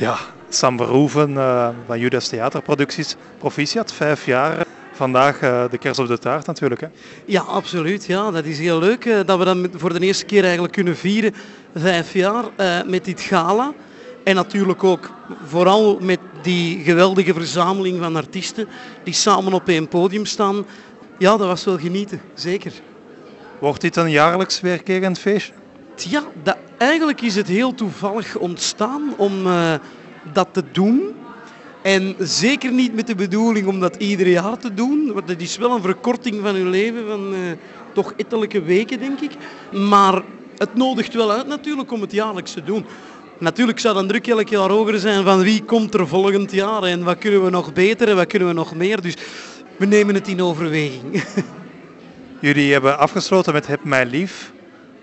Ja, Sam Verhoeven uh, van Judas Theaterproducties. Proficiat, vijf jaar. Vandaag uh, de kers op de taart natuurlijk. Hè? Ja, absoluut. Ja, dat is heel leuk uh, dat we dat voor de eerste keer eigenlijk kunnen vieren. Vijf jaar met dit gala. En natuurlijk ook vooral met die geweldige verzameling van artiesten die samen op één podium staan. Ja, dat was wel genieten, zeker. Wordt dit een jaarlijks weerkerend feestje? Ja, dat, eigenlijk is het heel toevallig ontstaan om uh, dat te doen. En zeker niet met de bedoeling om dat ieder jaar te doen. Want het is wel een verkorting van uw leven van uh, toch ettelijke weken, denk ik. Maar het nodigt wel uit natuurlijk om het jaarlijks te doen. Natuurlijk zou dan druk elk jaar hoger zijn van wie komt er volgend jaar en wat kunnen we nog beter en wat kunnen we nog meer. Dus we nemen het in overweging. Jullie hebben afgesloten met Heb mij lief.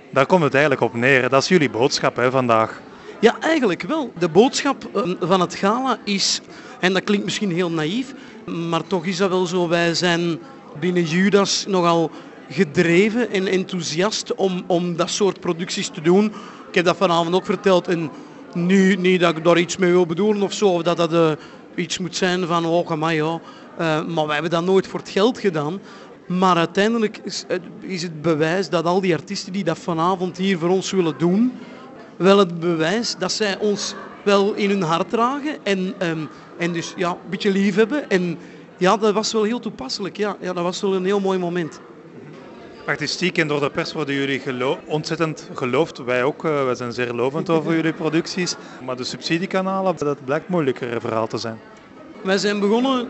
Daar komt het eigenlijk op neer. Dat is jullie boodschap hè, vandaag. Ja, eigenlijk wel. De boodschap ehm, van het gala is, en dat klinkt misschien heel naïef, maar toch is dat wel zo. Wij zijn binnen Judas nogal gedreven en enthousiast om, om dat soort producties te doen. Ik heb dat vanavond ook verteld. En nu niet dat ik daar iets mee wil bedoelen of zo, of dat dat uh, iets moet zijn van, oh, maar ja. Uh, maar wij hebben dat nooit voor het geld gedaan. Maar uiteindelijk is, is, het bewijs dat al die artiesten die dat vanavond hier voor ons willen doen, wel het bewijs dat zij ons wel in hun hart dragen en, um, en dus ja, een beetje lief hebben. En ja, dat was wel heel toepasselijk. Ja, ja dat was wel een heel mooi moment. Artistiek en door de pers worden jullie gelo ontzettend geloofd. Wij ook, uh, wij zijn zeer lovend over jullie producties. Maar de subsidiekanalen, dat blijkt moeilijker verhaal te zijn. Wij zijn begonnen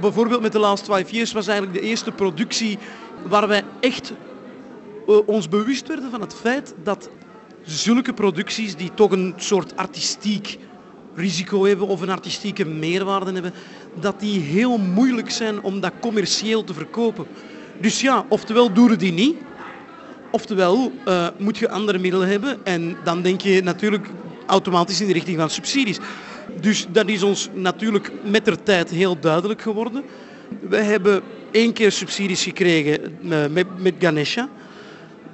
bijvoorbeeld met de Last Five Years was eigenlijk de eerste productie waar wij echt uh, ons bewust werden van het feit dat zulke producties die toch een soort artistiek risico hebben of een artistieke meerwaarde hebben, dat die heel moeilijk zijn om dat commercieel te verkopen. Dus ja, oftewel doe je die niet, oftewel uh, moet je andere middelen hebben en dan denk je natuurlijk automatisch in de richting van subsidies. Dus dat is ons natuurlijk met de tijd heel duidelijk geworden. We hebben één keer subsidies gekregen eh, met, met Ganesha.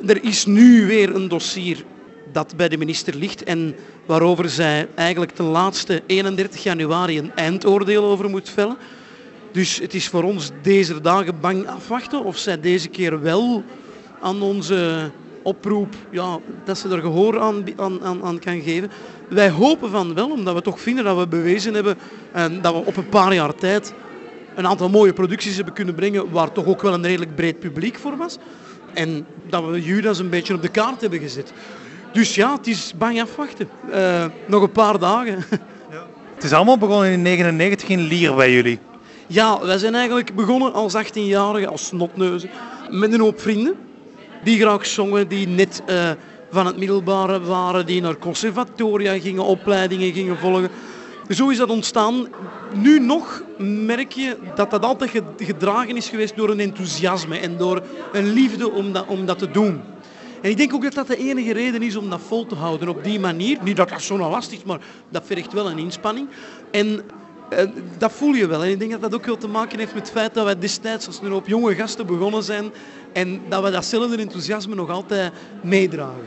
Er is nu weer een dossier dat bij de minister ligt en waarover zij eigenlijk ten laatste 31 januari een eindoordeel over moet vellen. Dus het is voor ons deze dagen bang afwachten of zij deze keer wel aan onze oproep, ja, dat ze er gehoor aan, aan, aan kan geven. Wij hopen van wel, omdat we toch vinden dat we bewezen hebben en dat we op een paar jaar tijd een aantal mooie producties hebben kunnen brengen waar toch ook wel een redelijk breed publiek voor was. En dat we Judas een beetje op de kaart hebben gezet. Dus ja, het is bang afwachten. Uh, nog een paar dagen. Ja. Het is allemaal begonnen in 1999 in Lier bij jullie. Ja, wij zijn eigenlijk begonnen als 18-jarigen, als snotneuzen, met een hoop vrienden. Die graag zongen, die net uh, van het middelbare waren, die naar conservatoria gingen, opleidingen gingen volgen. Zo is dat ontstaan. Nu nog merk je dat dat altijd gedragen is geweest door een enthousiasme en door een liefde om dat, om dat te doen. En ik denk ook dat dat de enige reden is om dat vol te houden op die manier. Niet dat dat zo last is, maar dat vergt wel een inspanning. En uh, dat voel je wel. En ik denk dat dat ook wel te maken heeft met het feit dat wij destijds als een hoop jonge gasten begonnen zijn en dat we datzelfde enthousiasme nog altijd meedragen.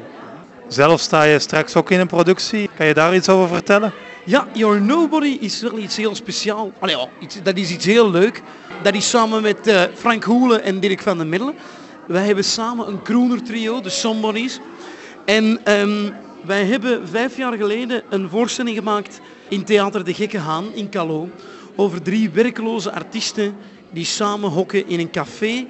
Zelf sta je straks ook in een productie. Kan je daar iets over vertellen? Ja, Your Nobody is wel iets heel speciaal. Allee, oh, iets, dat is iets heel leuk. Dat is samen met uh, Frank Hoelen en Dirk van den Middelen. Wij hebben samen een crooner trio, de Somebodies. En um, wij hebben vijf jaar geleden een voorstelling gemaakt in Theater De Gekke Haan in Calo. Over drie werkloze artiesten die samen hokken in een café.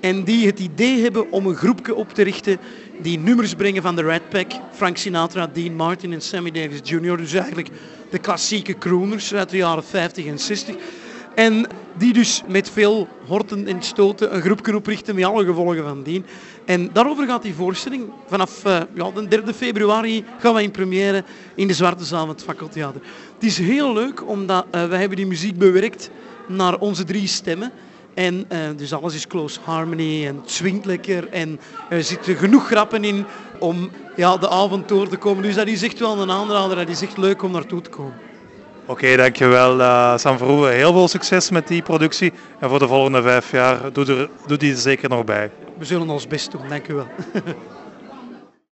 En die het idee hebben om een groepje op te richten die nummers brengen van de Red Pack. Frank Sinatra, Dean Martin en Sammy Davis Jr. Dus eigenlijk de klassieke crooners uit de jaren 50 en 60. En die dus met veel horten en stoten een groep kunnen oprichten met alle gevolgen van dien. En daarover gaat die voorstelling. Vanaf uh, ja, de 3 februari gaan we in première in de Zwarte Zaal van het Fakkeltheater. Het is heel leuk omdat uh, wij hebben die muziek bewerkt naar onze drie stemmen. En uh, dus alles is close harmony en het swingt lekker en er zitten genoeg grappen in om ja, de avond door te komen. Dus dat is echt wel een aanrader, dat is echt leuk om naartoe te komen. Oké, dankjewel uh, Sam Verhoeven. Heel veel succes met die productie. En voor de volgende vijf jaar doe, er, doe die er zeker nog bij. We zullen ons best doen, dankjewel.